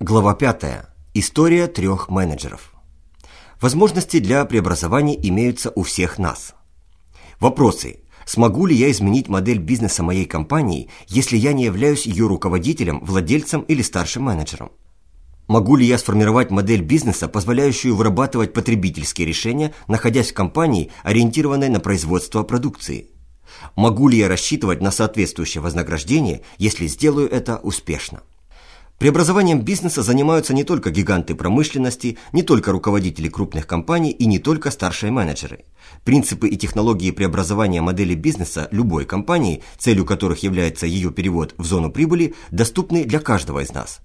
Глава 5. История трех менеджеров. Возможности для преобразований имеются у всех нас. Вопросы. Смогу ли я изменить модель бизнеса моей компании, если я не являюсь ее руководителем, владельцем или старшим менеджером? Могу ли я сформировать модель бизнеса, позволяющую вырабатывать потребительские решения, находясь в компании, ориентированной на производство продукции? Могу ли я рассчитывать на соответствующее вознаграждение, если сделаю это успешно? Преобразованием бизнеса занимаются не только гиганты промышленности, не только руководители крупных компаний и не только старшие менеджеры. Принципы и технологии преобразования модели бизнеса любой компании, целью которых является ее перевод в зону прибыли, доступны для каждого из нас.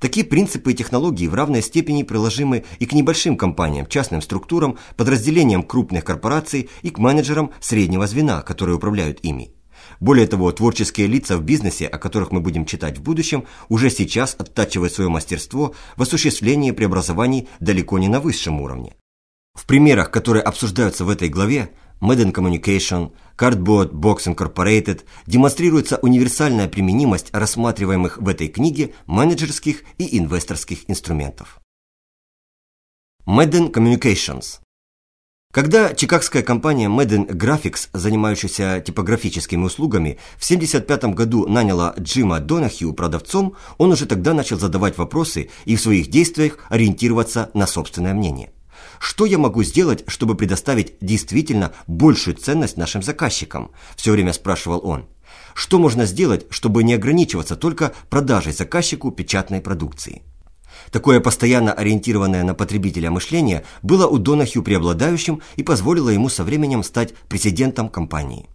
Такие принципы и технологии в равной степени приложимы и к небольшим компаниям, частным структурам, подразделениям крупных корпораций и к менеджерам среднего звена, которые управляют ими. Более того, творческие лица в бизнесе, о которых мы будем читать в будущем, уже сейчас оттачивают свое мастерство в осуществлении преобразований далеко не на высшем уровне. В примерах, которые обсуждаются в этой главе, Madden Communication, Cardboard Box Incorporated демонстрируется универсальная применимость рассматриваемых в этой книге менеджерских и инвесторских инструментов. Madden Communications когда чикагская компания Madden Graphics, занимающаяся типографическими услугами, в 1975 году наняла Джима Донахью продавцом, он уже тогда начал задавать вопросы и в своих действиях ориентироваться на собственное мнение. Что я могу сделать, чтобы предоставить действительно большую ценность нашим заказчикам? Все время спрашивал он. Что можно сделать, чтобы не ограничиваться только продажей заказчику печатной продукции? Такое постоянно ориентированное на потребителя мышление было у Донахью преобладающим и позволило ему со временем стать президентом компании.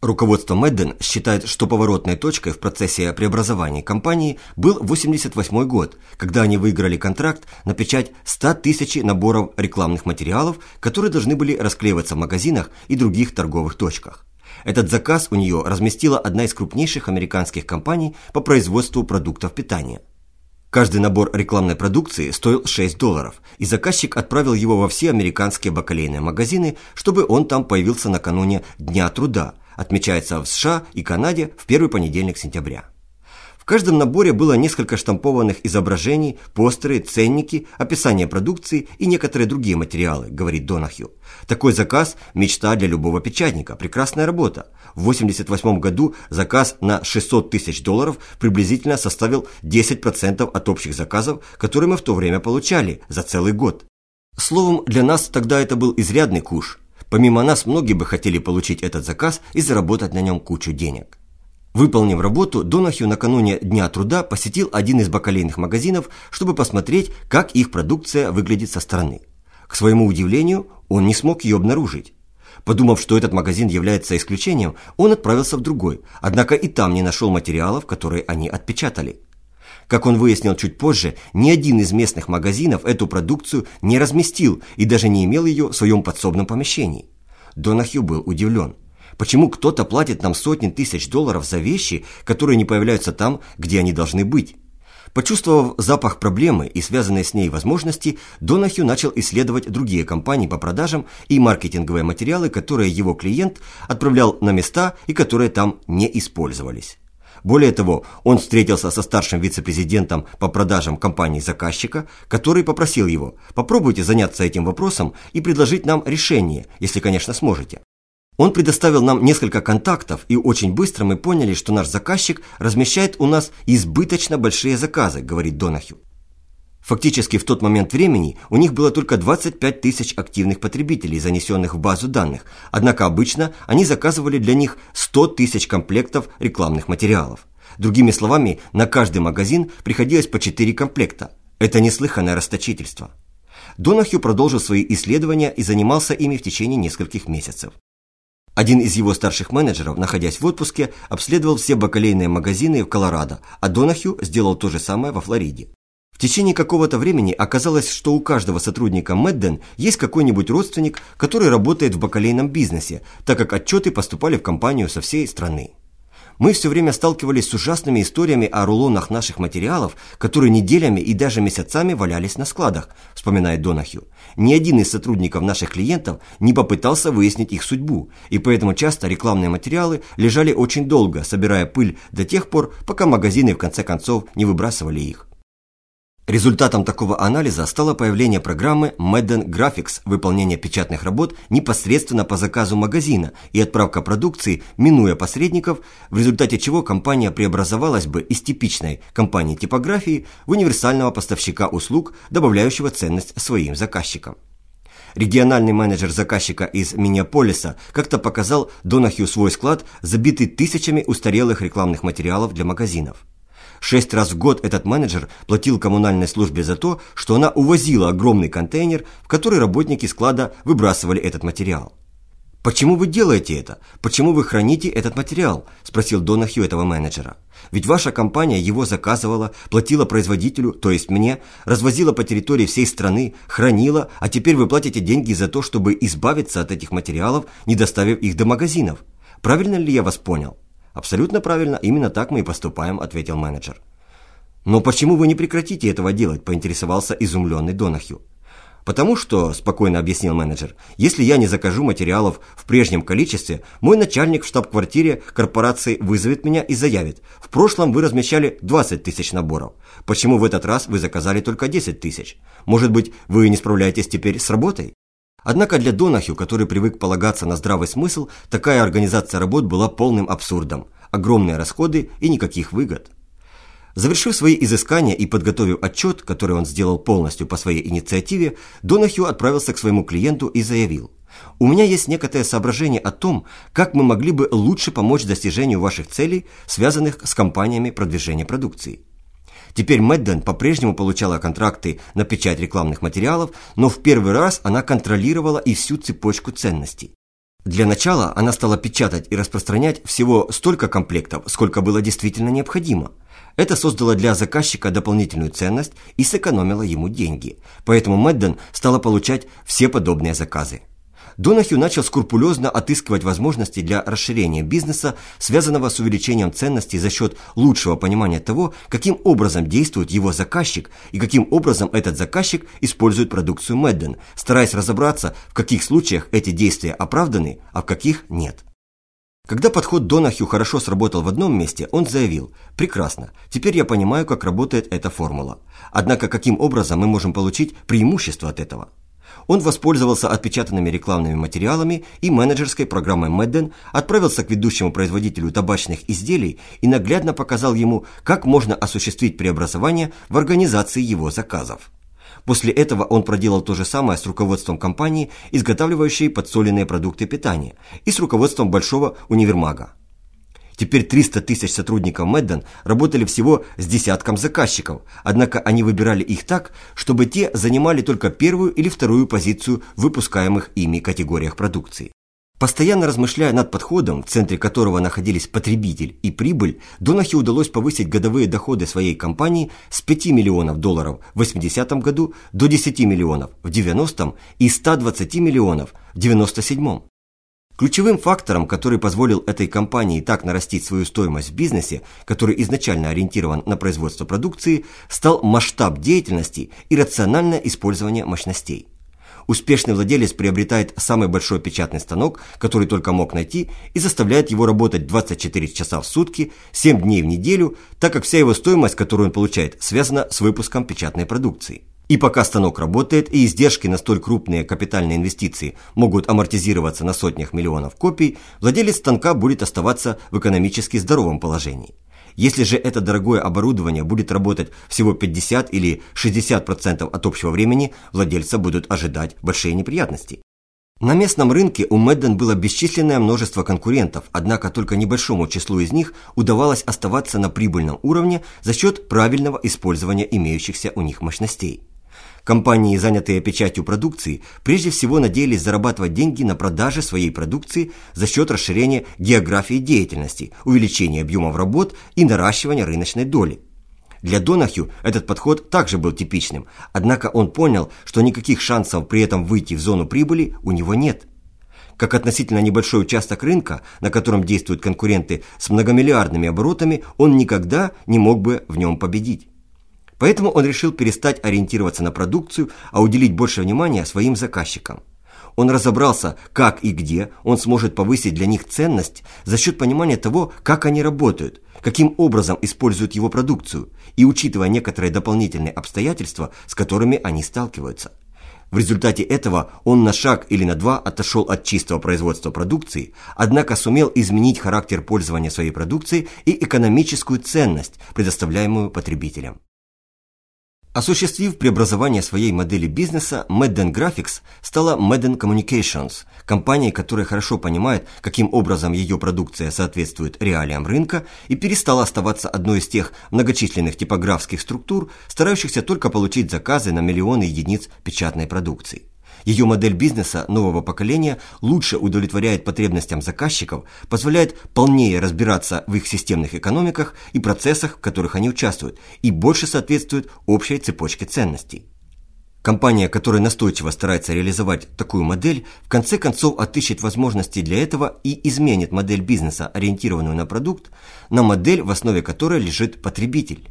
Руководство Мэдден считает, что поворотной точкой в процессе преобразования компании был 1988 год, когда они выиграли контракт на печать 100 тысяч наборов рекламных материалов, которые должны были расклеиваться в магазинах и других торговых точках. Этот заказ у нее разместила одна из крупнейших американских компаний по производству продуктов питания – Каждый набор рекламной продукции стоил 6 долларов, и заказчик отправил его во все американские бакалейные магазины, чтобы он там появился накануне Дня труда, отмечается в США и Канаде в первый понедельник сентября. Каждом наборе было несколько штампованных изображений, постеры, ценники, описание продукции и некоторые другие материалы, говорит Донахью. Такой заказ – мечта для любого печатника, прекрасная работа. В 1988 году заказ на 600 тысяч долларов приблизительно составил 10% от общих заказов, которые мы в то время получали за целый год. Словом, для нас тогда это был изрядный куш. Помимо нас, многие бы хотели получить этот заказ и заработать на нем кучу денег. Выполнив работу, Донахью накануне Дня труда посетил один из бакалейных магазинов, чтобы посмотреть, как их продукция выглядит со стороны. К своему удивлению, он не смог ее обнаружить. Подумав, что этот магазин является исключением, он отправился в другой, однако и там не нашел материалов, которые они отпечатали. Как он выяснил чуть позже, ни один из местных магазинов эту продукцию не разместил и даже не имел ее в своем подсобном помещении. Донахью был удивлен. Почему кто-то платит нам сотни тысяч долларов за вещи, которые не появляются там, где они должны быть? Почувствовав запах проблемы и связанные с ней возможности, Донахью начал исследовать другие компании по продажам и маркетинговые материалы, которые его клиент отправлял на места и которые там не использовались. Более того, он встретился со старшим вице-президентом по продажам компании заказчика, который попросил его «попробуйте заняться этим вопросом и предложить нам решение, если, конечно, сможете». Он предоставил нам несколько контактов, и очень быстро мы поняли, что наш заказчик размещает у нас избыточно большие заказы, говорит Донахью. Фактически в тот момент времени у них было только 25 тысяч активных потребителей, занесенных в базу данных, однако обычно они заказывали для них 100 тысяч комплектов рекламных материалов. Другими словами, на каждый магазин приходилось по 4 комплекта. Это неслыханное расточительство. Донахью продолжил свои исследования и занимался ими в течение нескольких месяцев. Один из его старших менеджеров, находясь в отпуске, обследовал все бакалейные магазины в Колорадо, а Донахью сделал то же самое во Флориде. В течение какого-то времени оказалось, что у каждого сотрудника Мэдден есть какой-нибудь родственник, который работает в бакалейном бизнесе, так как отчеты поступали в компанию со всей страны. Мы все время сталкивались с ужасными историями о рулонах наших материалов, которые неделями и даже месяцами валялись на складах, вспоминает Донахью. Ни один из сотрудников наших клиентов не попытался выяснить их судьбу, и поэтому часто рекламные материалы лежали очень долго, собирая пыль до тех пор, пока магазины в конце концов не выбрасывали их. Результатом такого анализа стало появление программы Madden Graphics, выполнение печатных работ непосредственно по заказу магазина и отправка продукции, минуя посредников, в результате чего компания преобразовалась бы из типичной компании типографии в универсального поставщика услуг, добавляющего ценность своим заказчикам. Региональный менеджер заказчика из Миннеаполиса как-то показал Донахью свой склад, забитый тысячами устарелых рекламных материалов для магазинов. Шесть раз в год этот менеджер платил коммунальной службе за то, что она увозила огромный контейнер, в который работники склада выбрасывали этот материал. «Почему вы делаете это? Почему вы храните этот материал?» – спросил Донахью этого менеджера. «Ведь ваша компания его заказывала, платила производителю, то есть мне, развозила по территории всей страны, хранила, а теперь вы платите деньги за то, чтобы избавиться от этих материалов, не доставив их до магазинов. Правильно ли я вас понял?» «Абсолютно правильно, именно так мы и поступаем», – ответил менеджер. «Но почему вы не прекратите этого делать?» – поинтересовался изумленный Донахью. «Потому что», – спокойно объяснил менеджер, – «если я не закажу материалов в прежнем количестве, мой начальник в штаб-квартире корпорации вызовет меня и заявит, в прошлом вы размещали 20 тысяч наборов. Почему в этот раз вы заказали только 10 тысяч? Может быть, вы не справляетесь теперь с работой?» Однако для Донахью, который привык полагаться на здравый смысл, такая организация работ была полным абсурдом. Огромные расходы и никаких выгод. Завершив свои изыскания и подготовив отчет, который он сделал полностью по своей инициативе, Донахью отправился к своему клиенту и заявил «У меня есть некоторое соображение о том, как мы могли бы лучше помочь достижению ваших целей, связанных с компаниями продвижения продукции». Теперь Мэдден по-прежнему получала контракты на печать рекламных материалов, но в первый раз она контролировала и всю цепочку ценностей. Для начала она стала печатать и распространять всего столько комплектов, сколько было действительно необходимо. Это создало для заказчика дополнительную ценность и сэкономило ему деньги. Поэтому Мэдден стала получать все подобные заказы. Донахью начал скрупулезно отыскивать возможности для расширения бизнеса, связанного с увеличением ценностей за счет лучшего понимания того, каким образом действует его заказчик и каким образом этот заказчик использует продукцию Мэдден, стараясь разобраться, в каких случаях эти действия оправданы, а в каких нет. Когда подход Донахью хорошо сработал в одном месте, он заявил «Прекрасно, теперь я понимаю, как работает эта формула. Однако каким образом мы можем получить преимущество от этого?» Он воспользовался отпечатанными рекламными материалами и менеджерской программой Madden, отправился к ведущему производителю табачных изделий и наглядно показал ему, как можно осуществить преобразование в организации его заказов. После этого он проделал то же самое с руководством компании, изготавливающей подсоленные продукты питания, и с руководством большого универмага. Теперь 300 тысяч сотрудников Мэдден работали всего с десятком заказчиков, однако они выбирали их так, чтобы те занимали только первую или вторую позицию в выпускаемых ими категориях продукции. Постоянно размышляя над подходом, в центре которого находились потребитель и прибыль, Донахи удалось повысить годовые доходы своей компании с 5 миллионов долларов в 80 году до 10 миллионов в 90 и 120 миллионов в 97 Ключевым фактором, который позволил этой компании так нарастить свою стоимость в бизнесе, который изначально ориентирован на производство продукции, стал масштаб деятельности и рациональное использование мощностей. Успешный владелец приобретает самый большой печатный станок, который только мог найти, и заставляет его работать 24 часа в сутки, 7 дней в неделю, так как вся его стоимость, которую он получает, связана с выпуском печатной продукции. И пока станок работает и издержки на столь крупные капитальные инвестиции могут амортизироваться на сотнях миллионов копий, владелец станка будет оставаться в экономически здоровом положении. Если же это дорогое оборудование будет работать всего 50 или 60% от общего времени, владельца будут ожидать большие неприятности. На местном рынке у Мэдден было бесчисленное множество конкурентов, однако только небольшому числу из них удавалось оставаться на прибыльном уровне за счет правильного использования имеющихся у них мощностей. Компании, занятые печатью продукции, прежде всего надеялись зарабатывать деньги на продаже своей продукции за счет расширения географии деятельности, увеличения объемов работ и наращивания рыночной доли. Для Донахью этот подход также был типичным, однако он понял, что никаких шансов при этом выйти в зону прибыли у него нет. Как относительно небольшой участок рынка, на котором действуют конкуренты с многомиллиардными оборотами, он никогда не мог бы в нем победить. Поэтому он решил перестать ориентироваться на продукцию, а уделить больше внимания своим заказчикам. Он разобрался, как и где он сможет повысить для них ценность за счет понимания того, как они работают, каким образом используют его продукцию и учитывая некоторые дополнительные обстоятельства, с которыми они сталкиваются. В результате этого он на шаг или на два отошел от чистого производства продукции, однако сумел изменить характер пользования своей продукцией и экономическую ценность, предоставляемую потребителям. Осуществив преобразование своей модели бизнеса, Madden Graphics стала Madden Communications, компанией, которая хорошо понимает, каким образом ее продукция соответствует реалиям рынка и перестала оставаться одной из тех многочисленных типографских структур, старающихся только получить заказы на миллионы единиц печатной продукции. Ее модель бизнеса нового поколения лучше удовлетворяет потребностям заказчиков, позволяет полнее разбираться в их системных экономиках и процессах, в которых они участвуют, и больше соответствует общей цепочке ценностей. Компания, которая настойчиво старается реализовать такую модель, в конце концов отыщет возможности для этого и изменит модель бизнеса, ориентированную на продукт, на модель, в основе которой лежит потребитель.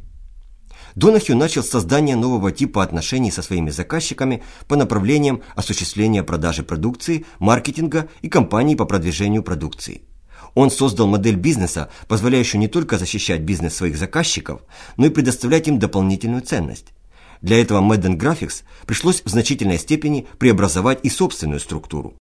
Донахью начал создание нового типа отношений со своими заказчиками по направлениям осуществления продажи продукции, маркетинга и кампаний по продвижению продукции. Он создал модель бизнеса, позволяющую не только защищать бизнес своих заказчиков, но и предоставлять им дополнительную ценность. Для этого Madden Graphics пришлось в значительной степени преобразовать и собственную структуру.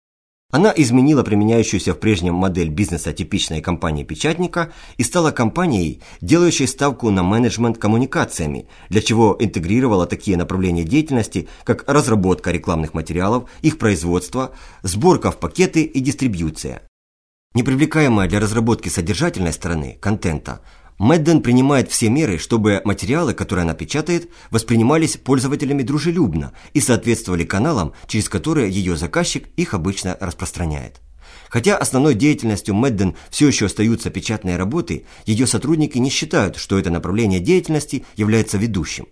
Она изменила применяющуюся в прежнем модель бизнеса типичной компании-печатника и стала компанией, делающей ставку на менеджмент коммуникациями, для чего интегрировала такие направления деятельности, как разработка рекламных материалов, их производство, сборка в пакеты и дистрибьюция. Непривлекаемая для разработки содержательной стороны контента, Мэдден принимает все меры, чтобы материалы, которые она печатает, воспринимались пользователями дружелюбно и соответствовали каналам, через которые ее заказчик их обычно распространяет. Хотя основной деятельностью Мэдден все еще остаются печатные работы, ее сотрудники не считают, что это направление деятельности является ведущим.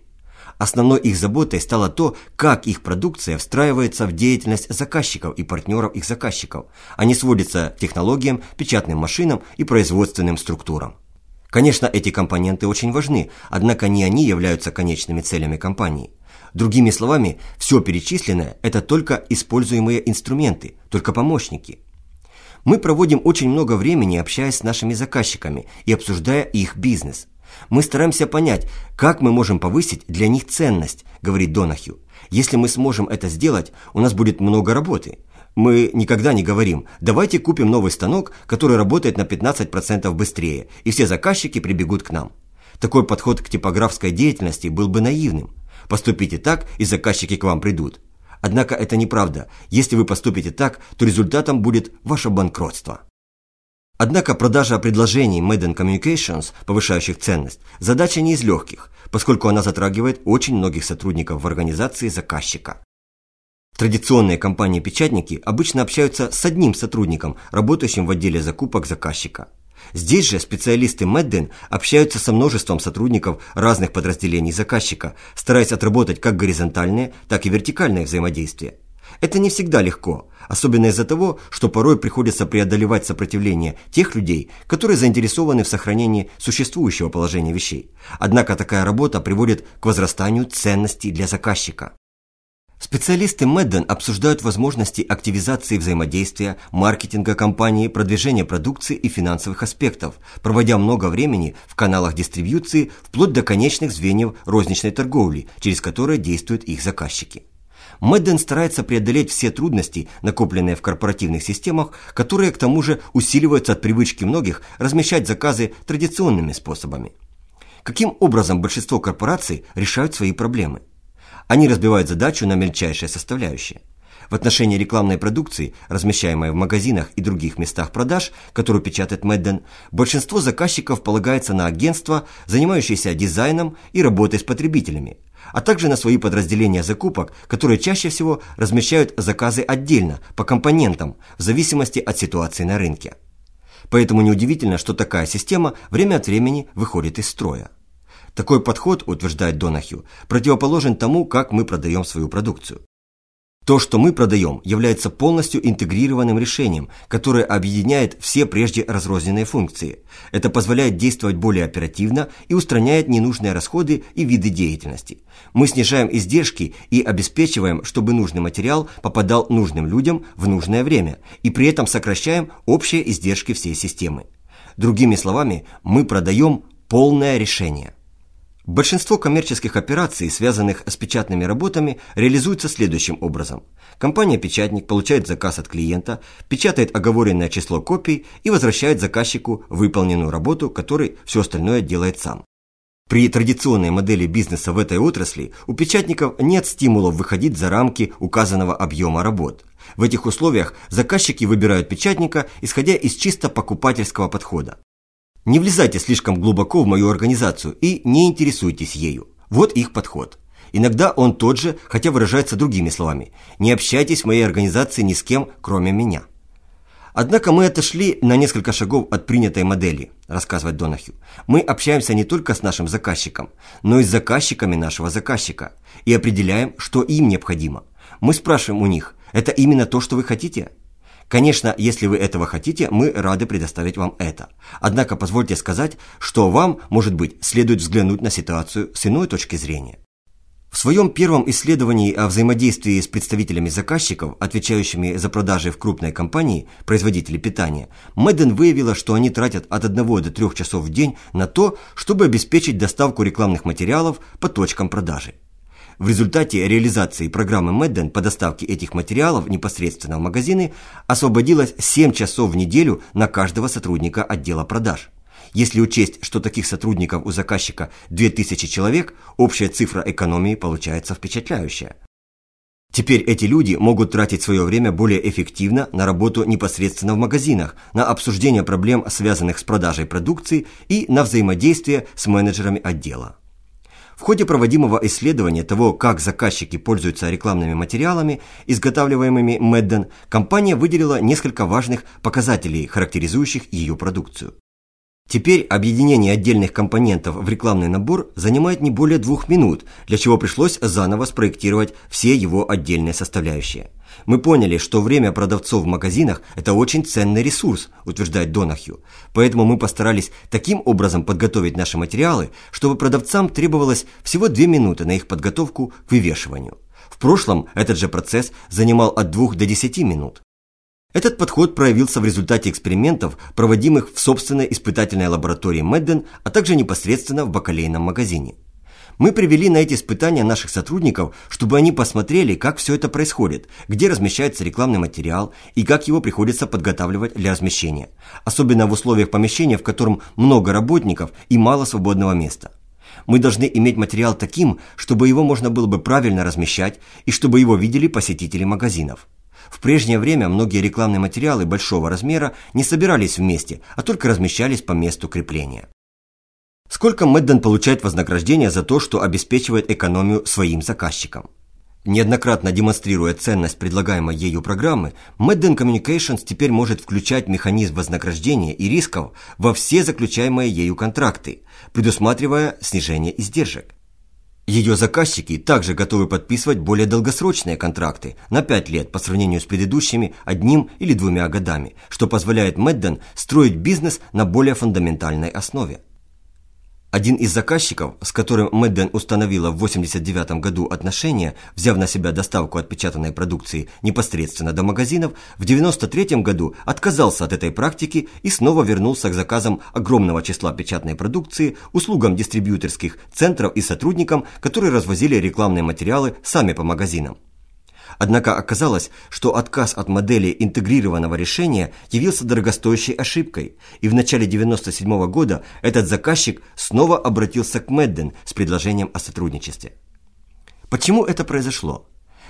Основной их заботой стало то, как их продукция встраивается в деятельность заказчиков и партнеров их заказчиков, а не сводится к технологиям, печатным машинам и производственным структурам. Конечно, эти компоненты очень важны, однако не они являются конечными целями компании. Другими словами, все перечисленное – это только используемые инструменты, только помощники. Мы проводим очень много времени, общаясь с нашими заказчиками и обсуждая их бизнес. Мы стараемся понять, как мы можем повысить для них ценность, говорит Донахью. Если мы сможем это сделать, у нас будет много работы. Мы никогда не говорим «давайте купим новый станок, который работает на 15% быстрее, и все заказчики прибегут к нам». Такой подход к типографской деятельности был бы наивным. Поступите так, и заказчики к вам придут. Однако это неправда. Если вы поступите так, то результатом будет ваше банкротство. Однако продажа предложений Made in Communications, повышающих ценность, задача не из легких, поскольку она затрагивает очень многих сотрудников в организации заказчика. Традиционные компании-печатники обычно общаются с одним сотрудником, работающим в отделе закупок заказчика. Здесь же специалисты Медден общаются со множеством сотрудников разных подразделений заказчика, стараясь отработать как горизонтальные, так и вертикальные взаимодействия. Это не всегда легко, особенно из-за того, что порой приходится преодолевать сопротивление тех людей, которые заинтересованы в сохранении существующего положения вещей. Однако такая работа приводит к возрастанию ценностей для заказчика. Специалисты Медден обсуждают возможности активизации взаимодействия, маркетинга компании, продвижения продукции и финансовых аспектов, проводя много времени в каналах дистрибьюции вплоть до конечных звеньев розничной торговли, через которые действуют их заказчики. Мэдден старается преодолеть все трудности, накопленные в корпоративных системах, которые к тому же усиливаются от привычки многих размещать заказы традиционными способами. Каким образом большинство корпораций решают свои проблемы? Они разбивают задачу на мельчайшие составляющие. В отношении рекламной продукции, размещаемой в магазинах и других местах продаж, которую печатает Мэдден, большинство заказчиков полагается на агентства, занимающиеся дизайном и работой с потребителями, а также на свои подразделения закупок, которые чаще всего размещают заказы отдельно, по компонентам, в зависимости от ситуации на рынке. Поэтому неудивительно, что такая система время от времени выходит из строя. Такой подход, утверждает Донахью, противоположен тому, как мы продаем свою продукцию. То, что мы продаем, является полностью интегрированным решением, которое объединяет все прежде разрозненные функции. Это позволяет действовать более оперативно и устраняет ненужные расходы и виды деятельности. Мы снижаем издержки и обеспечиваем, чтобы нужный материал попадал нужным людям в нужное время, и при этом сокращаем общие издержки всей системы. Другими словами, мы продаем полное решение. Большинство коммерческих операций, связанных с печатными работами, реализуются следующим образом. Компания-печатник получает заказ от клиента, печатает оговоренное число копий и возвращает заказчику выполненную работу, который все остальное делает сам. При традиционной модели бизнеса в этой отрасли у печатников нет стимулов выходить за рамки указанного объема работ. В этих условиях заказчики выбирают печатника, исходя из чисто покупательского подхода. Не влезайте слишком глубоко в мою организацию и не интересуйтесь ею. Вот их подход. Иногда он тот же, хотя выражается другими словами. Не общайтесь в моей организации ни с кем, кроме меня. Однако мы отошли на несколько шагов от принятой модели, рассказывает Донахью. Мы общаемся не только с нашим заказчиком, но и с заказчиками нашего заказчика и определяем, что им необходимо. Мы спрашиваем у них, это именно то, что вы хотите? Конечно, если вы этого хотите, мы рады предоставить вам это. Однако позвольте сказать, что вам, может быть, следует взглянуть на ситуацию с иной точки зрения. В своем первом исследовании о взаимодействии с представителями заказчиков, отвечающими за продажи в крупной компании, производители питания, Мэдден выявила, что они тратят от 1 до 3 часов в день на то, чтобы обеспечить доставку рекламных материалов по точкам продажи. В результате реализации программы Медден по доставке этих материалов непосредственно в магазины освободилось 7 часов в неделю на каждого сотрудника отдела продаж. Если учесть, что таких сотрудников у заказчика 2000 человек, общая цифра экономии получается впечатляющая. Теперь эти люди могут тратить свое время более эффективно на работу непосредственно в магазинах, на обсуждение проблем, связанных с продажей продукции и на взаимодействие с менеджерами отдела. В ходе проводимого исследования того, как заказчики пользуются рекламными материалами, изготавливаемыми Медден, компания выделила несколько важных показателей, характеризующих ее продукцию. Теперь объединение отдельных компонентов в рекламный набор занимает не более двух минут, для чего пришлось заново спроектировать все его отдельные составляющие. Мы поняли, что время продавцов в магазинах – это очень ценный ресурс, утверждает Донахью. Поэтому мы постарались таким образом подготовить наши материалы, чтобы продавцам требовалось всего две минуты на их подготовку к вывешиванию. В прошлом этот же процесс занимал от 2 до 10 минут. Этот подход проявился в результате экспериментов, проводимых в собственной испытательной лаборатории Медден, а также непосредственно в бакалейном магазине. Мы привели на эти испытания наших сотрудников, чтобы они посмотрели, как все это происходит, где размещается рекламный материал и как его приходится подготавливать для размещения, особенно в условиях помещения, в котором много работников и мало свободного места. Мы должны иметь материал таким, чтобы его можно было бы правильно размещать и чтобы его видели посетители магазинов. В прежнее время многие рекламные материалы большого размера не собирались вместе, а только размещались по месту крепления. Сколько Мэдден получает вознаграждение за то, что обеспечивает экономию своим заказчикам? Неоднократно демонстрируя ценность предлагаемой ею программы, Madden Communications теперь может включать механизм вознаграждения и рисков во все заключаемые ею контракты, предусматривая снижение издержек. Ее заказчики также готовы подписывать более долгосрочные контракты на 5 лет по сравнению с предыдущими одним или двумя годами, что позволяет Мэдден строить бизнес на более фундаментальной основе. Один из заказчиков, с которым Мэдден установила в 1989 году отношения, взяв на себя доставку отпечатанной продукции непосредственно до магазинов, в 1993 году отказался от этой практики и снова вернулся к заказам огромного числа печатной продукции, услугам дистрибьюторских центров и сотрудникам, которые развозили рекламные материалы сами по магазинам. Однако оказалось, что отказ от модели интегрированного решения явился дорогостоящей ошибкой, и в начале 1997 -го года этот заказчик снова обратился к Медден с предложением о сотрудничестве. Почему это произошло?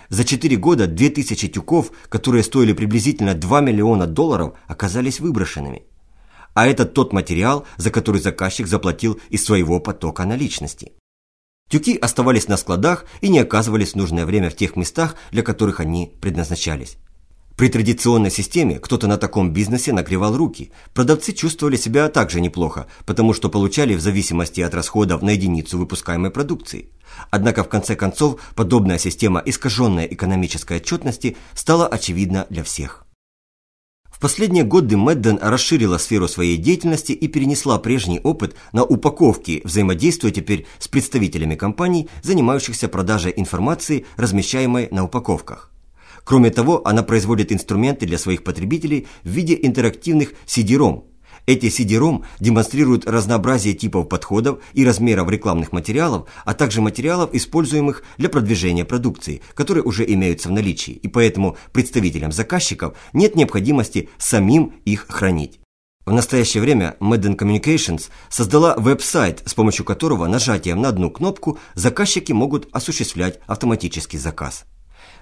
За 4 года 2000 тюков, которые стоили приблизительно 2 миллиона долларов, оказались выброшенными. А это тот материал, за который заказчик заплатил из своего потока наличности. Тюки оставались на складах и не оказывались в нужное время в тех местах, для которых они предназначались. При традиционной системе кто-то на таком бизнесе нагревал руки. Продавцы чувствовали себя также неплохо, потому что получали в зависимости от расходов на единицу выпускаемой продукции. Однако в конце концов подобная система искаженной экономической отчетности стала очевидна для всех. В последние годы Мэдден расширила сферу своей деятельности и перенесла прежний опыт на упаковки, взаимодействуя теперь с представителями компаний, занимающихся продажей информации, размещаемой на упаковках. Кроме того, она производит инструменты для своих потребителей в виде интерактивных CD-ROM. Эти CD-ROM демонстрируют разнообразие типов подходов и размеров рекламных материалов, а также материалов, используемых для продвижения продукции, которые уже имеются в наличии, и поэтому представителям заказчиков нет необходимости самим их хранить. В настоящее время Madden Communications создала веб-сайт, с помощью которого нажатием на одну кнопку заказчики могут осуществлять автоматический заказ.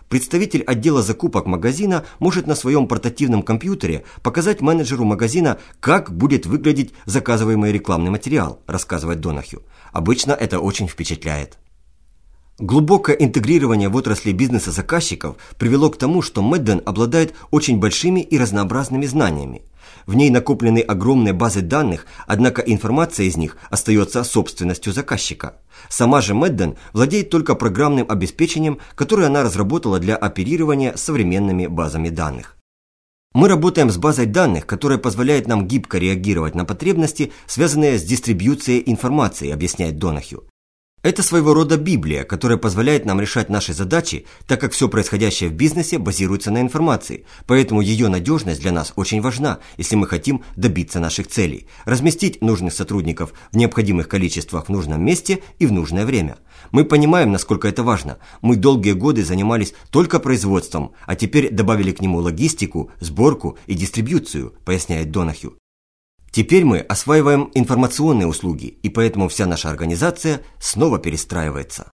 Представитель отдела закупок магазина может на своем портативном компьютере показать менеджеру магазина, как будет выглядеть заказываемый рекламный материал, рассказывает Донахью. Обычно это очень впечатляет. Глубокое интегрирование в отрасли бизнеса заказчиков привело к тому, что Мэдден обладает очень большими и разнообразными знаниями – в ней накоплены огромные базы данных, однако информация из них остается собственностью заказчика. Сама же Мэдден владеет только программным обеспечением, которое она разработала для оперирования современными базами данных. Мы работаем с базой данных, которая позволяет нам гибко реагировать на потребности, связанные с дистрибьюцией информации, объясняет Донахью. Это своего рода Библия, которая позволяет нам решать наши задачи, так как все происходящее в бизнесе базируется на информации, поэтому ее надежность для нас очень важна, если мы хотим добиться наших целей, разместить нужных сотрудников в необходимых количествах в нужном месте и в нужное время. Мы понимаем, насколько это важно. Мы долгие годы занимались только производством, а теперь добавили к нему логистику, сборку и дистрибьюцию, поясняет Донахью. Теперь мы осваиваем информационные услуги, и поэтому вся наша организация снова перестраивается.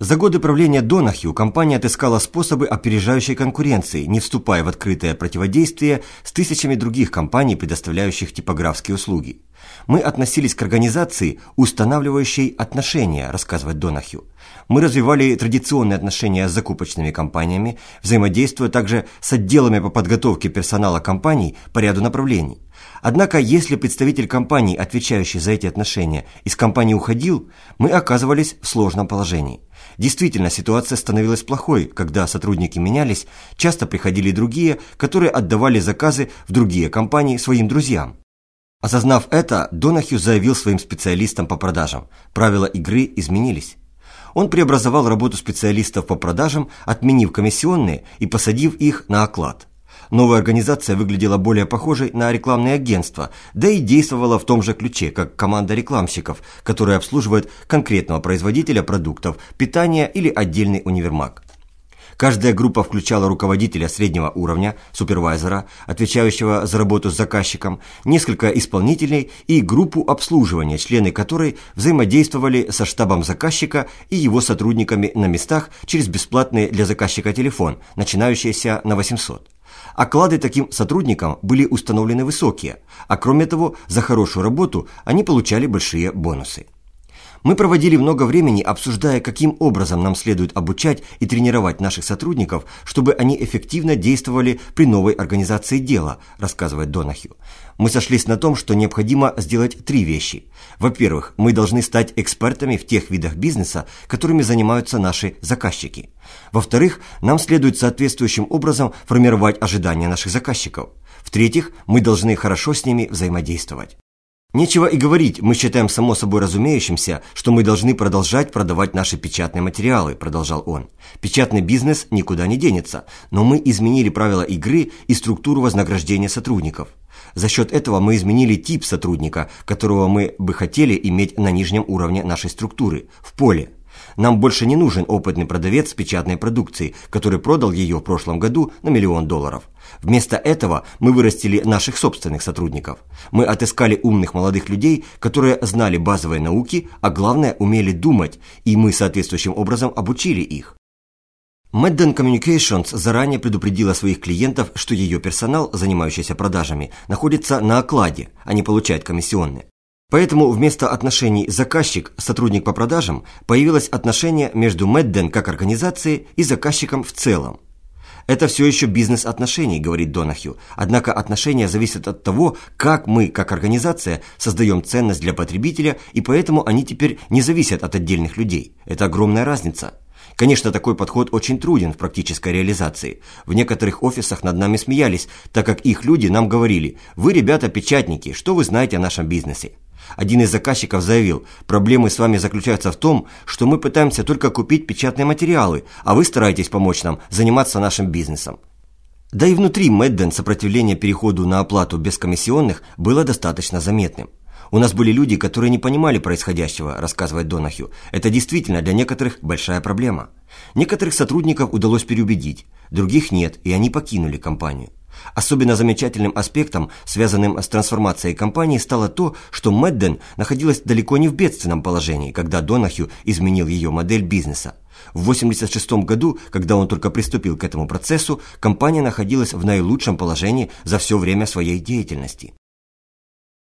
За годы правления Донахью компания отыскала способы опережающей конкуренции, не вступая в открытое противодействие с тысячами других компаний, предоставляющих типографские услуги. Мы относились к организации, устанавливающей отношения, рассказывает Донахью. Мы развивали традиционные отношения с закупочными компаниями, взаимодействуя также с отделами по подготовке персонала компаний по ряду направлений. Однако, если представитель компании, отвечающий за эти отношения, из компании уходил, мы оказывались в сложном положении. Действительно, ситуация становилась плохой, когда сотрудники менялись, часто приходили другие, которые отдавали заказы в другие компании своим друзьям. Осознав это, Донахью заявил своим специалистам по продажам. Правила игры изменились. Он преобразовал работу специалистов по продажам, отменив комиссионные и посадив их на оклад. Новая организация выглядела более похожей на рекламное агентство, да и действовала в том же ключе, как команда рекламщиков, которая обслуживает конкретного производителя продуктов, питания или отдельный универмаг. Каждая группа включала руководителя среднего уровня, супервайзера, отвечающего за работу с заказчиком, несколько исполнителей и группу обслуживания, члены которой взаимодействовали со штабом заказчика и его сотрудниками на местах через бесплатный для заказчика телефон, начинающийся на 800. Оклады таким сотрудникам были установлены высокие, а кроме того, за хорошую работу они получали большие бонусы. Мы проводили много времени, обсуждая, каким образом нам следует обучать и тренировать наших сотрудников, чтобы они эффективно действовали при новой организации дела, рассказывает Донахью. Мы сошлись на том, что необходимо сделать три вещи. Во-первых, мы должны стать экспертами в тех видах бизнеса, которыми занимаются наши заказчики. Во-вторых, нам следует соответствующим образом формировать ожидания наших заказчиков. В-третьих, мы должны хорошо с ними взаимодействовать. Нечего и говорить, мы считаем само собой разумеющимся, что мы должны продолжать продавать наши печатные материалы, продолжал он. Печатный бизнес никуда не денется, но мы изменили правила игры и структуру вознаграждения сотрудников. За счет этого мы изменили тип сотрудника, которого мы бы хотели иметь на нижнем уровне нашей структуры, в поле. Нам больше не нужен опытный продавец печатной продукции, который продал ее в прошлом году на миллион долларов. Вместо этого мы вырастили наших собственных сотрудников. Мы отыскали умных молодых людей, которые знали базовые науки, а главное умели думать, и мы соответствующим образом обучили их. Madden Communications заранее предупредила своих клиентов, что ее персонал, занимающийся продажами, находится на окладе, а не получает комиссионные. Поэтому вместо отношений заказчик-сотрудник по продажам появилось отношение между Медден как организацией и заказчиком в целом. Это все еще бизнес отношений, говорит Донахью. Однако отношения зависят от того, как мы, как организация, создаем ценность для потребителя, и поэтому они теперь не зависят от отдельных людей. Это огромная разница. Конечно, такой подход очень труден в практической реализации. В некоторых офисах над нами смеялись, так как их люди нам говорили, вы, ребята, печатники, что вы знаете о нашем бизнесе? Один из заказчиков заявил, проблемы с вами заключаются в том, что мы пытаемся только купить печатные материалы, а вы стараетесь помочь нам заниматься нашим бизнесом. Да и внутри Мэдден сопротивление переходу на оплату без комиссионных было достаточно заметным. У нас были люди, которые не понимали происходящего, рассказывает Донахью. Это действительно для некоторых большая проблема. Некоторых сотрудников удалось переубедить, других нет, и они покинули компанию. Особенно замечательным аспектом, связанным с трансформацией компании, стало то, что Мэдден находилась далеко не в бедственном положении, когда Донахью изменил ее модель бизнеса. В 1986 году, когда он только приступил к этому процессу, компания находилась в наилучшем положении за все время своей деятельности.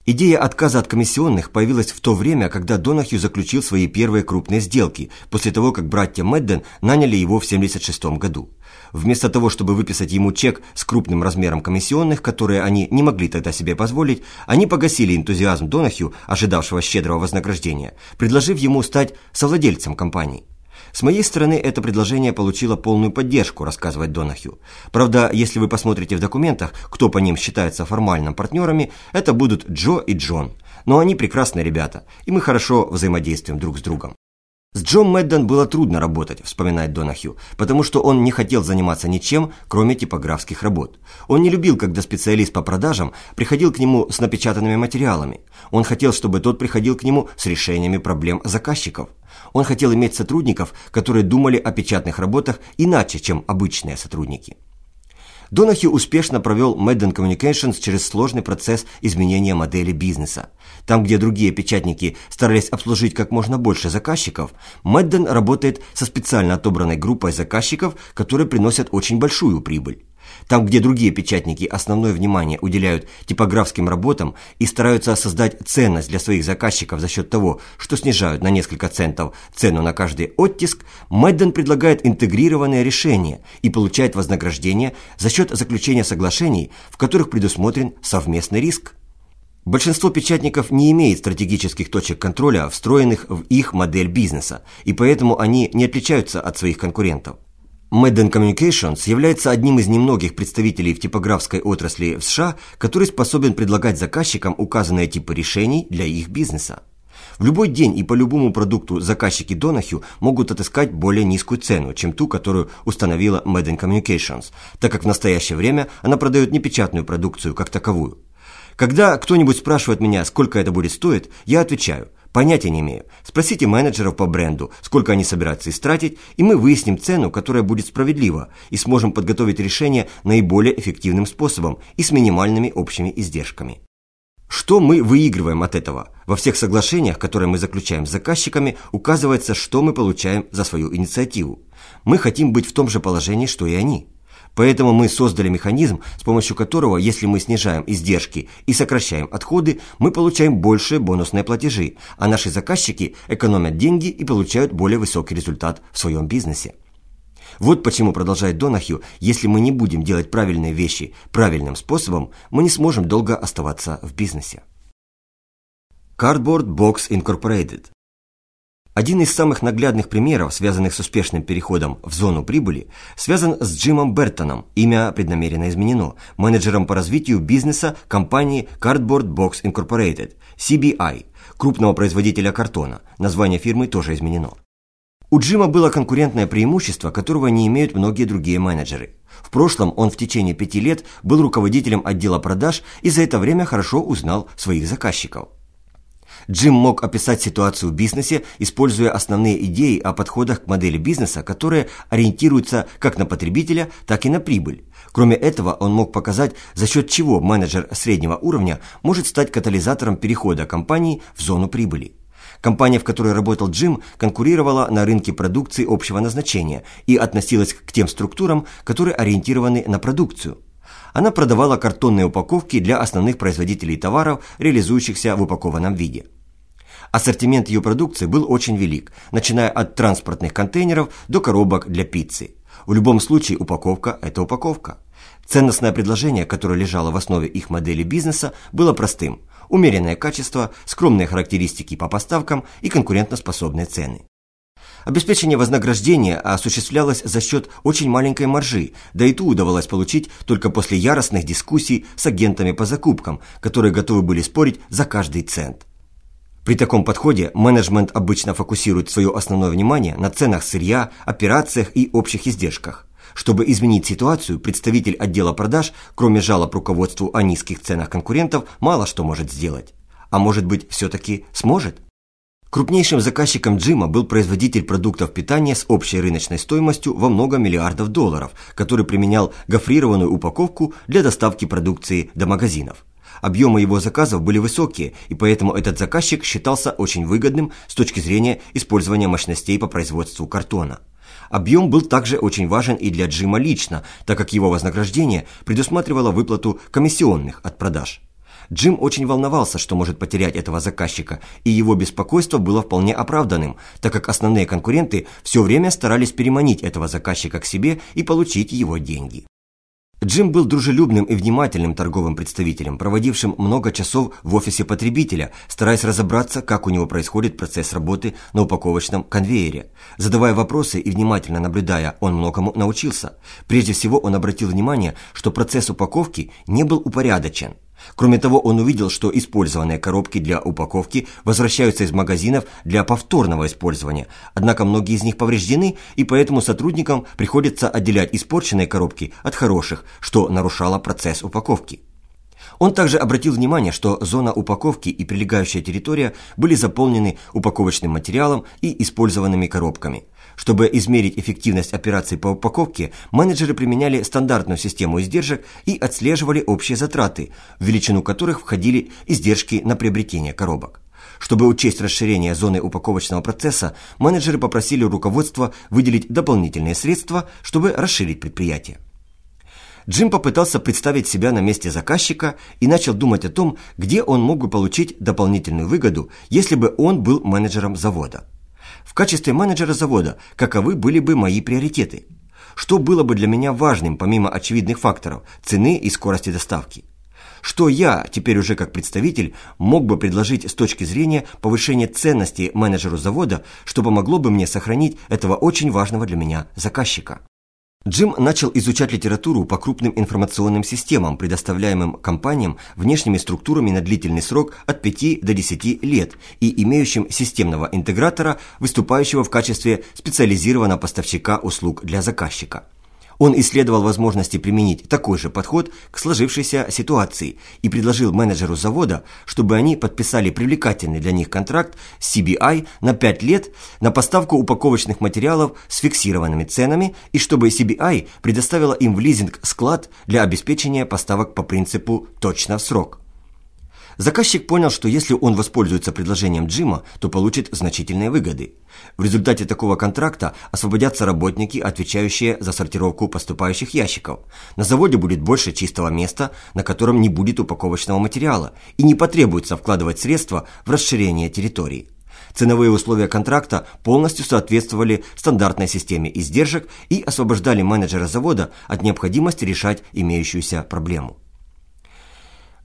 Идея отказа от комиссионных появилась в то время, когда Донахью заключил свои первые крупные сделки, после того, как братья Медден наняли его в 1976 году. Вместо того, чтобы выписать ему чек с крупным размером комиссионных, которые они не могли тогда себе позволить, они погасили энтузиазм Донахью, ожидавшего щедрого вознаграждения, предложив ему стать совладельцем компании. С моей стороны, это предложение получило полную поддержку, рассказывает Донахью. Правда, если вы посмотрите в документах, кто по ним считается формальным партнерами, это будут Джо и Джон. Но они прекрасные ребята, и мы хорошо взаимодействуем друг с другом. С Джом Мэдден было трудно работать, вспоминает Донахью, потому что он не хотел заниматься ничем, кроме типографских работ. Он не любил, когда специалист по продажам приходил к нему с напечатанными материалами. Он хотел, чтобы тот приходил к нему с решениями проблем заказчиков. Он хотел иметь сотрудников, которые думали о печатных работах иначе, чем обычные сотрудники. Донахью успешно провел Madden Communications через сложный процесс изменения модели бизнеса. Там, где другие печатники старались обслужить как можно больше заказчиков, Madden работает со специально отобранной группой заказчиков, которые приносят очень большую прибыль. Там, где другие печатники основное внимание уделяют типографским работам и стараются создать ценность для своих заказчиков за счет того, что снижают на несколько центов цену на каждый оттиск, Мэдден предлагает интегрированное решение и получает вознаграждение за счет заключения соглашений, в которых предусмотрен совместный риск. Большинство печатников не имеет стратегических точек контроля, встроенных в их модель бизнеса, и поэтому они не отличаются от своих конкурентов. Madden Communications является одним из немногих представителей в типографской отрасли в США, который способен предлагать заказчикам указанные типы решений для их бизнеса. В любой день и по любому продукту заказчики Донахью могут отыскать более низкую цену, чем ту, которую установила Madden Communications, так как в настоящее время она продает непечатную продукцию как таковую. Когда кто-нибудь спрашивает меня, сколько это будет стоить, я отвечаю – Понятия не имею. Спросите менеджеров по бренду, сколько они собираются истратить, и мы выясним цену, которая будет справедлива, и сможем подготовить решение наиболее эффективным способом и с минимальными общими издержками. Что мы выигрываем от этого? Во всех соглашениях, которые мы заключаем с заказчиками, указывается, что мы получаем за свою инициативу. Мы хотим быть в том же положении, что и они. Поэтому мы создали механизм, с помощью которого, если мы снижаем издержки и сокращаем отходы, мы получаем большие бонусные платежи, а наши заказчики экономят деньги и получают более высокий результат в своем бизнесе. Вот почему, продолжает Донахью, если мы не будем делать правильные вещи правильным способом, мы не сможем долго оставаться в бизнесе. Cardboard Box Incorporated один из самых наглядных примеров, связанных с успешным переходом в зону прибыли, связан с Джимом Бертоном, имя преднамеренно изменено, менеджером по развитию бизнеса компании Cardboard Box Incorporated, CBI, крупного производителя картона, название фирмы тоже изменено. У Джима было конкурентное преимущество, которого не имеют многие другие менеджеры. В прошлом он в течение пяти лет был руководителем отдела продаж и за это время хорошо узнал своих заказчиков. Джим мог описать ситуацию в бизнесе, используя основные идеи о подходах к модели бизнеса, которые ориентируются как на потребителя, так и на прибыль. Кроме этого, он мог показать, за счет чего менеджер среднего уровня может стать катализатором перехода компании в зону прибыли. Компания, в которой работал Джим, конкурировала на рынке продукции общего назначения и относилась к тем структурам, которые ориентированы на продукцию. Она продавала картонные упаковки для основных производителей товаров, реализующихся в упакованном виде. Ассортимент ее продукции был очень велик, начиная от транспортных контейнеров до коробок для пиццы. В любом случае упаковка – это упаковка. Ценностное предложение, которое лежало в основе их модели бизнеса, было простым – умеренное качество, скромные характеристики по поставкам и конкурентоспособные цены. Обеспечение вознаграждения осуществлялось за счет очень маленькой маржи, да и ту удавалось получить только после яростных дискуссий с агентами по закупкам, которые готовы были спорить за каждый цент. При таком подходе менеджмент обычно фокусирует свое основное внимание на ценах сырья, операциях и общих издержках. Чтобы изменить ситуацию, представитель отдела продаж, кроме жалоб руководству о низких ценах конкурентов, мало что может сделать. А может быть, все-таки сможет? Крупнейшим заказчиком Джима был производитель продуктов питания с общей рыночной стоимостью во много миллиардов долларов, который применял гофрированную упаковку для доставки продукции до магазинов. Объемы его заказов были высокие, и поэтому этот заказчик считался очень выгодным с точки зрения использования мощностей по производству картона. Объем был также очень важен и для Джима лично, так как его вознаграждение предусматривало выплату комиссионных от продаж. Джим очень волновался, что может потерять этого заказчика, и его беспокойство было вполне оправданным, так как основные конкуренты все время старались переманить этого заказчика к себе и получить его деньги. Джим был дружелюбным и внимательным торговым представителем, проводившим много часов в офисе потребителя, стараясь разобраться, как у него происходит процесс работы на упаковочном конвейере. Задавая вопросы и внимательно наблюдая, он многому научился. Прежде всего он обратил внимание, что процесс упаковки не был упорядочен. Кроме того, он увидел, что использованные коробки для упаковки возвращаются из магазинов для повторного использования, однако многие из них повреждены, и поэтому сотрудникам приходится отделять испорченные коробки от хороших, что нарушало процесс упаковки. Он также обратил внимание, что зона упаковки и прилегающая территория были заполнены упаковочным материалом и использованными коробками. Чтобы измерить эффективность операций по упаковке, менеджеры применяли стандартную систему издержек и отслеживали общие затраты, в величину которых входили издержки на приобретение коробок. Чтобы учесть расширение зоны упаковочного процесса, менеджеры попросили руководство выделить дополнительные средства, чтобы расширить предприятие. Джим попытался представить себя на месте заказчика и начал думать о том, где он мог бы получить дополнительную выгоду, если бы он был менеджером завода. В качестве менеджера завода каковы были бы мои приоритеты? Что было бы для меня важным, помимо очевидных факторов – цены и скорости доставки? Что я, теперь уже как представитель, мог бы предложить с точки зрения повышения ценности менеджеру завода, что помогло бы мне сохранить этого очень важного для меня заказчика? Джим начал изучать литературу по крупным информационным системам, предоставляемым компаниям внешними структурами на длительный срок от 5 до 10 лет и имеющим системного интегратора, выступающего в качестве специализированного поставщика услуг для заказчика. Он исследовал возможности применить такой же подход к сложившейся ситуации и предложил менеджеру завода, чтобы они подписали привлекательный для них контракт с CBI на 5 лет на поставку упаковочных материалов с фиксированными ценами и чтобы CBI предоставила им в лизинг склад для обеспечения поставок по принципу «точно в срок». Заказчик понял, что если он воспользуется предложением Джима, то получит значительные выгоды. В результате такого контракта освободятся работники, отвечающие за сортировку поступающих ящиков. На заводе будет больше чистого места, на котором не будет упаковочного материала, и не потребуется вкладывать средства в расширение территории. Ценовые условия контракта полностью соответствовали стандартной системе издержек и освобождали менеджера завода от необходимости решать имеющуюся проблему.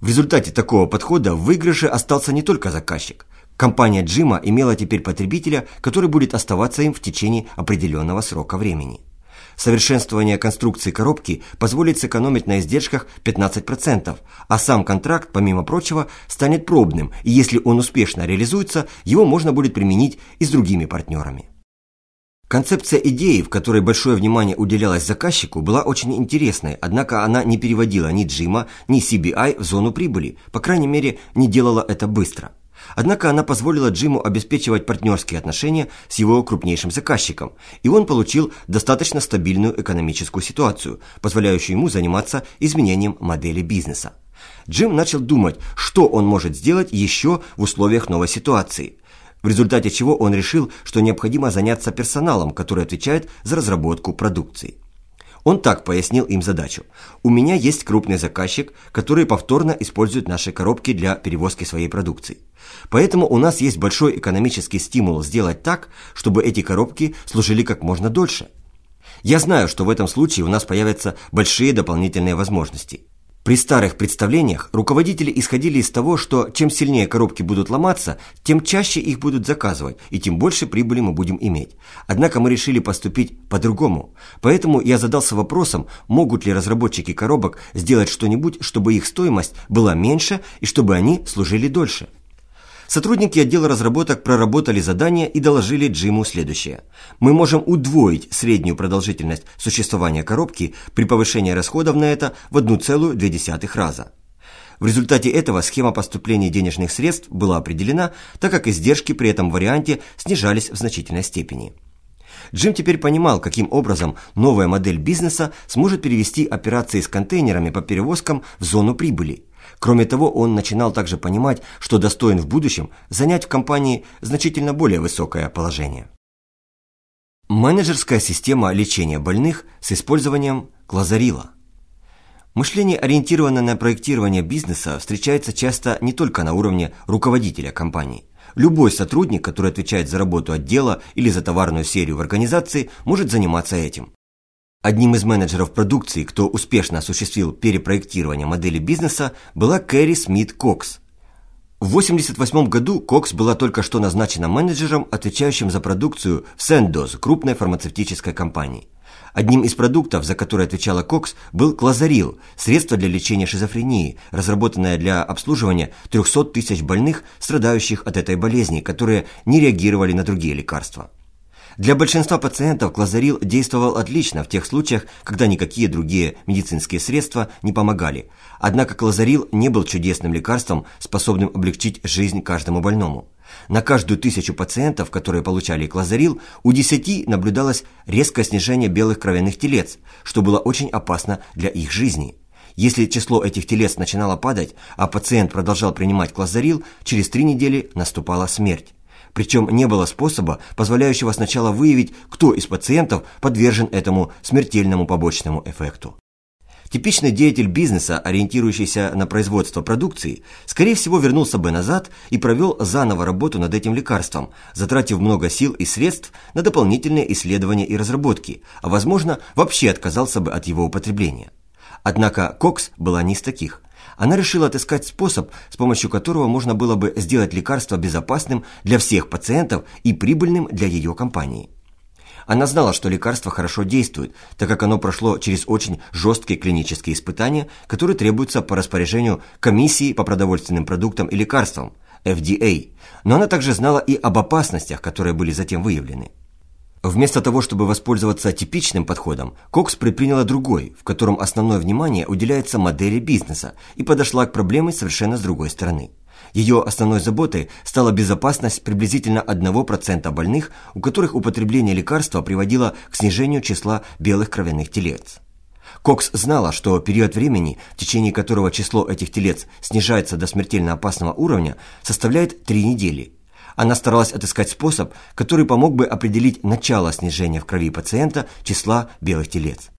В результате такого подхода в выигрыше остался не только заказчик. Компания Джима имела теперь потребителя, который будет оставаться им в течение определенного срока времени. Совершенствование конструкции коробки позволит сэкономить на издержках 15%, а сам контракт, помимо прочего, станет пробным, и если он успешно реализуется, его можно будет применить и с другими партнерами. Концепция идеи, в которой большое внимание уделялось заказчику, была очень интересной, однако она не переводила ни Джима, ни CBI в зону прибыли, по крайней мере, не делала это быстро. Однако она позволила Джиму обеспечивать партнерские отношения с его крупнейшим заказчиком, и он получил достаточно стабильную экономическую ситуацию, позволяющую ему заниматься изменением модели бизнеса. Джим начал думать, что он может сделать еще в условиях новой ситуации в результате чего он решил, что необходимо заняться персоналом, который отвечает за разработку продукции. Он так пояснил им задачу. «У меня есть крупный заказчик, который повторно использует наши коробки для перевозки своей продукции. Поэтому у нас есть большой экономический стимул сделать так, чтобы эти коробки служили как можно дольше. Я знаю, что в этом случае у нас появятся большие дополнительные возможности. При старых представлениях руководители исходили из того, что чем сильнее коробки будут ломаться, тем чаще их будут заказывать, и тем больше прибыли мы будем иметь. Однако мы решили поступить по-другому. Поэтому я задался вопросом, могут ли разработчики коробок сделать что-нибудь, чтобы их стоимость была меньше и чтобы они служили дольше. Сотрудники отдела разработок проработали задание и доложили Джиму следующее. Мы можем удвоить среднюю продолжительность существования коробки при повышении расходов на это в 1,2 раза. В результате этого схема поступления денежных средств была определена, так как издержки при этом варианте снижались в значительной степени. Джим теперь понимал, каким образом новая модель бизнеса сможет перевести операции с контейнерами по перевозкам в зону прибыли – Кроме того, он начинал также понимать, что достоин в будущем занять в компании значительно более высокое положение. Менеджерская система лечения больных с использованием клазарила. Мышление, ориентированное на проектирование бизнеса, встречается часто не только на уровне руководителя компании. Любой сотрудник, который отвечает за работу отдела или за товарную серию в организации, может заниматься этим. Одним из менеджеров продукции, кто успешно осуществил перепроектирование модели бизнеса, была Кэрри Смит Кокс. В 1988 году Кокс была только что назначена менеджером, отвечающим за продукцию в крупной фармацевтической компании. Одним из продуктов, за который отвечала Кокс, был клозарил, средство для лечения шизофрении, разработанное для обслуживания 300 тысяч больных, страдающих от этой болезни, которые не реагировали на другие лекарства. Для большинства пациентов клозарил действовал отлично в тех случаях, когда никакие другие медицинские средства не помогали. Однако клозарил не был чудесным лекарством, способным облегчить жизнь каждому больному. На каждую тысячу пациентов, которые получали клозарил, у 10 наблюдалось резкое снижение белых кровяных телец, что было очень опасно для их жизни. Если число этих телец начинало падать, а пациент продолжал принимать клозарил, через три недели наступала смерть. Причем не было способа, позволяющего сначала выявить, кто из пациентов подвержен этому смертельному побочному эффекту. Типичный деятель бизнеса, ориентирующийся на производство продукции, скорее всего вернулся бы назад и провел заново работу над этим лекарством, затратив много сил и средств на дополнительные исследования и разработки, а возможно вообще отказался бы от его употребления. Однако Кокс была не из таких – она решила отыскать способ, с помощью которого можно было бы сделать лекарство безопасным для всех пациентов и прибыльным для ее компании. Она знала, что лекарство хорошо действует, так как оно прошло через очень жесткие клинические испытания, которые требуются по распоряжению Комиссии по продовольственным продуктам и лекарствам, FDA, но она также знала и об опасностях, которые были затем выявлены. Вместо того, чтобы воспользоваться типичным подходом, Кокс предприняла другой, в котором основное внимание уделяется модели бизнеса и подошла к проблеме совершенно с другой стороны. Ее основной заботой стала безопасность приблизительно 1% больных, у которых употребление лекарства приводило к снижению числа белых кровяных телец. Кокс знала, что период времени, в течение которого число этих телец снижается до смертельно опасного уровня, составляет 3 недели – она старалась отыскать способ, который помог бы определить начало снижения в крови пациента числа белых телец.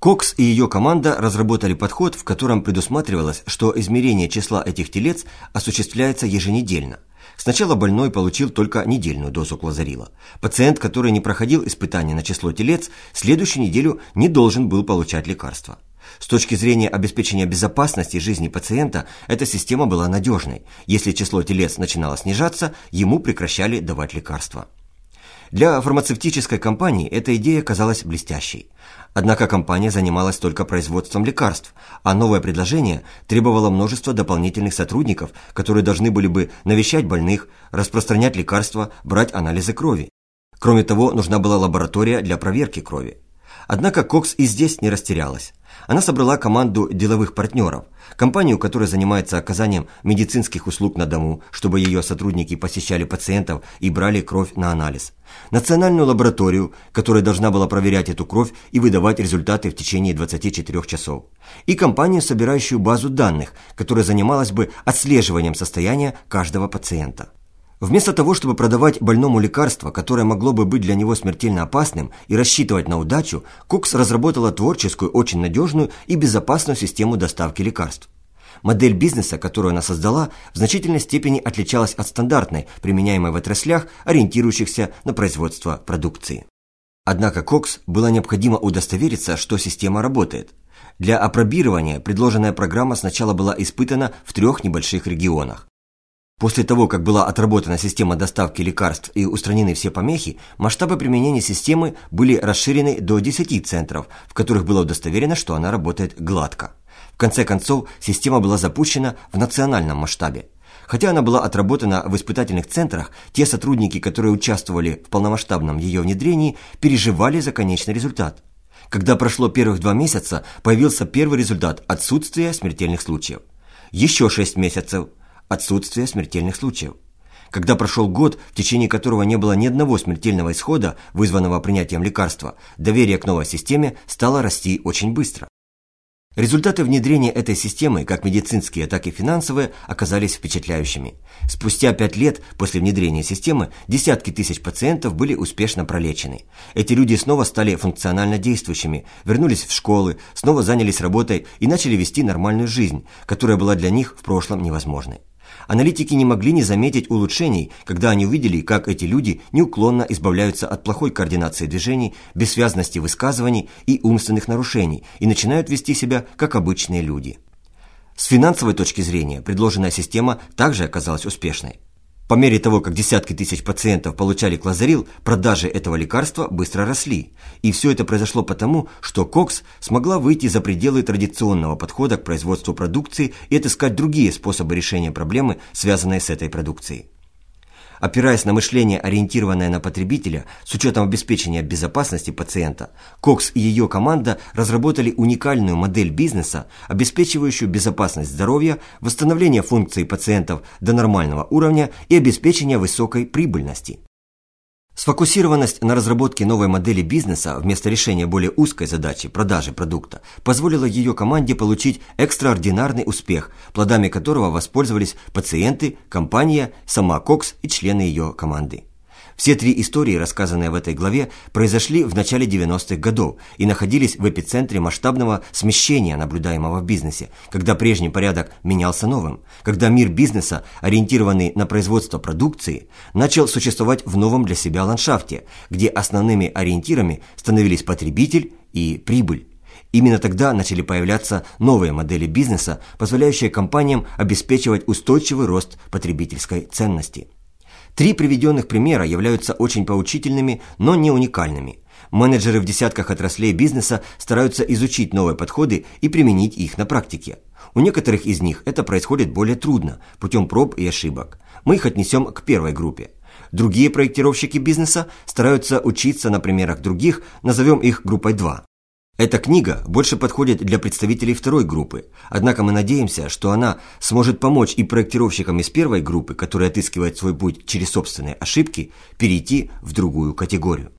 Кокс и ее команда разработали подход, в котором предусматривалось, что измерение числа этих телец осуществляется еженедельно. Сначала больной получил только недельную дозу клозарила. Пациент, который не проходил испытания на число телец, следующую неделю не должен был получать лекарства. С точки зрения обеспечения безопасности жизни пациента, эта система была надежной. Если число телец начинало снижаться, ему прекращали давать лекарства. Для фармацевтической компании эта идея казалась блестящей. Однако компания занималась только производством лекарств, а новое предложение требовало множества дополнительных сотрудников, которые должны были бы навещать больных, распространять лекарства, брать анализы крови. Кроме того, нужна была лаборатория для проверки крови. Однако Кокс и здесь не растерялась. Она собрала команду деловых партнеров, компанию, которая занимается оказанием медицинских услуг на дому, чтобы ее сотрудники посещали пациентов и брали кровь на анализ, национальную лабораторию, которая должна была проверять эту кровь и выдавать результаты в течение 24 часов, и компанию, собирающую базу данных, которая занималась бы отслеживанием состояния каждого пациента. Вместо того, чтобы продавать больному лекарство, которое могло бы быть для него смертельно опасным, и рассчитывать на удачу, Кукс разработала творческую, очень надежную и безопасную систему доставки лекарств. Модель бизнеса, которую она создала, в значительной степени отличалась от стандартной, применяемой в отраслях, ориентирующихся на производство продукции. Однако Кокс было необходимо удостовериться, что система работает. Для опробирования предложенная программа сначала была испытана в трех небольших регионах. После того, как была отработана система доставки лекарств и устранены все помехи, масштабы применения системы были расширены до 10 центров, в которых было удостоверено, что она работает гладко. В конце концов, система была запущена в национальном масштабе. Хотя она была отработана в испытательных центрах, те сотрудники, которые участвовали в полномасштабном ее внедрении, переживали за конечный результат. Когда прошло первых два месяца, появился первый результат – отсутствие смертельных случаев. Еще шесть месяцев – отсутствие смертельных случаев. Когда прошел год, в течение которого не было ни одного смертельного исхода, вызванного принятием лекарства, доверие к новой системе стало расти очень быстро. Результаты внедрения этой системы, как медицинские, так и финансовые, оказались впечатляющими. Спустя пять лет после внедрения системы десятки тысяч пациентов были успешно пролечены. Эти люди снова стали функционально действующими, вернулись в школы, снова занялись работой и начали вести нормальную жизнь, которая была для них в прошлом невозможной. Аналитики не могли не заметить улучшений, когда они увидели, как эти люди неуклонно избавляются от плохой координации движений, бессвязности высказываний и умственных нарушений и начинают вести себя как обычные люди. С финансовой точки зрения предложенная система также оказалась успешной. По мере того, как десятки тысяч пациентов получали клозарил, продажи этого лекарства быстро росли. И все это произошло потому, что Кокс смогла выйти за пределы традиционного подхода к производству продукции и отыскать другие способы решения проблемы, связанные с этой продукцией. Опираясь на мышление, ориентированное на потребителя, с учетом обеспечения безопасности пациента, Кокс и ее команда разработали уникальную модель бизнеса, обеспечивающую безопасность здоровья, восстановление функций пациентов до нормального уровня и обеспечение высокой прибыльности. Сфокусированность на разработке новой модели бизнеса вместо решения более узкой задачи продажи продукта позволила ее команде получить экстраординарный успех, плодами которого воспользовались пациенты, компания, сама Кокс и члены ее команды. Все три истории, рассказанные в этой главе, произошли в начале 90-х годов и находились в эпицентре масштабного смещения, наблюдаемого в бизнесе, когда прежний порядок менялся новым, когда мир бизнеса, ориентированный на производство продукции, начал существовать в новом для себя ландшафте, где основными ориентирами становились потребитель и прибыль. Именно тогда начали появляться новые модели бизнеса, позволяющие компаниям обеспечивать устойчивый рост потребительской ценности. Три приведенных примера являются очень поучительными, но не уникальными. Менеджеры в десятках отраслей бизнеса стараются изучить новые подходы и применить их на практике. У некоторых из них это происходит более трудно, путем проб и ошибок. Мы их отнесем к первой группе. Другие проектировщики бизнеса стараются учиться на примерах других, назовем их группой 2. Эта книга больше подходит для представителей второй группы, однако мы надеемся, что она сможет помочь и проектировщикам из первой группы, которые отыскивают свой путь через собственные ошибки, перейти в другую категорию.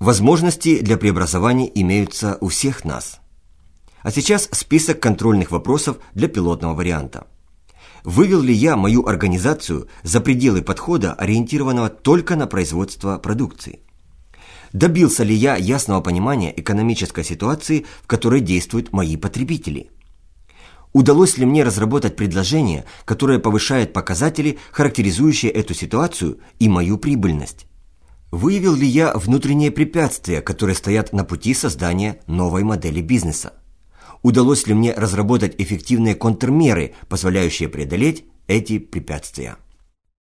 Возможности для преобразований имеются у всех нас. А сейчас список контрольных вопросов для пилотного варианта. Вывел ли я мою организацию за пределы подхода, ориентированного только на производство продукции? Добился ли я ясного понимания экономической ситуации, в которой действуют мои потребители? Удалось ли мне разработать предложение, которое повышает показатели, характеризующие эту ситуацию и мою прибыльность? Выявил ли я внутренние препятствия, которые стоят на пути создания новой модели бизнеса? Удалось ли мне разработать эффективные контрмеры, позволяющие преодолеть эти препятствия?